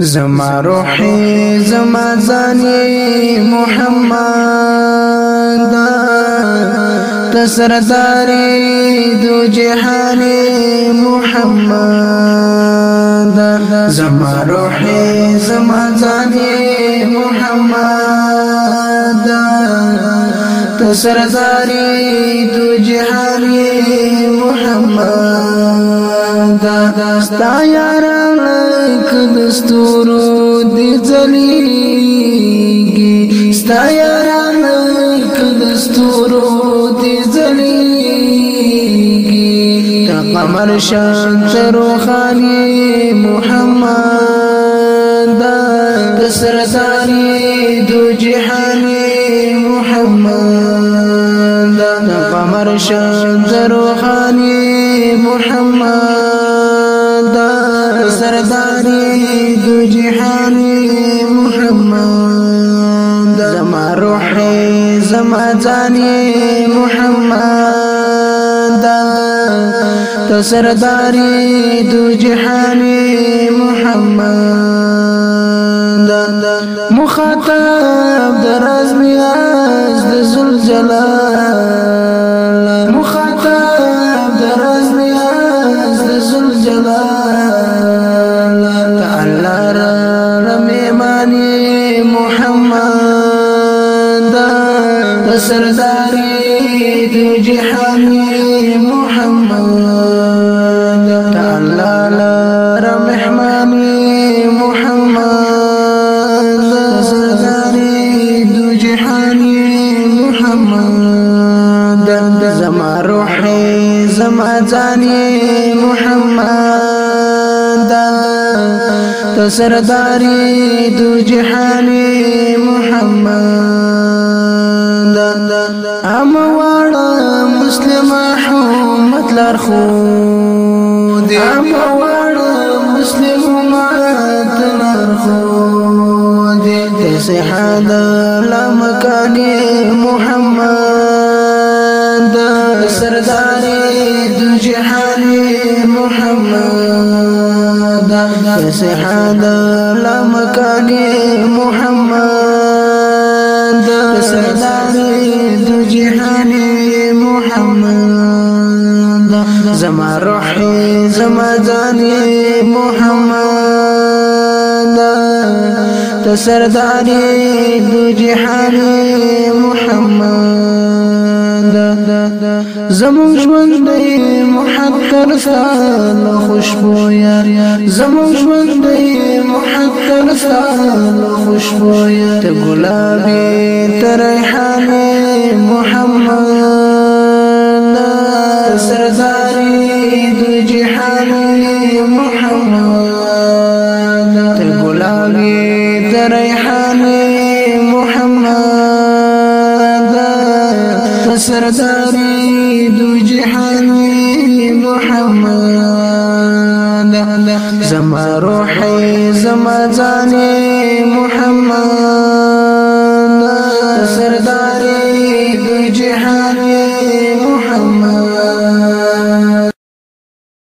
زما روحي زما زاني محمد تسرداري دو جهاني محمد زما روحي زما زاني محمد تو سرداری تو جهانی محمد ستا یاران کدستورو دی زلیگی ستا یاران کدستورو دی زلیگی تا قمر شانت روخانی محمد سرداری دو جهانی ارشد روحانی محمد سرداری دو جهانی محمد زما روحی زما ځانی محمد تو سرداری دو جهانی محمد مخاطب درز میاز د زلزلہ میمانی محمد سرداری د جهانی محمد تعالی لار مهمانی محمد سرداری د جهانی محمد زما روحي زما ځاني محمد تو سرداری دو جهانی محمد ام واړه مسلم احمد لار خو دې ام واړه مسلم امت لار خو دې صحاد لمکانی محمد سرداری جهاني محمد فسحاد لمكاني محمد فسداد جهاني محمد زما روحي زما ځاني محمد تسرداري دو جهاني محمد زمون ژوند دی محتر سال خوشبو یا زمون ژوند دی محتر سال خوشبو یا ته ګلابي ته ریحان محمد سرداري د جهان محمد سرداري دو جحاني محمد زما روحي زما زاني محمد سرداري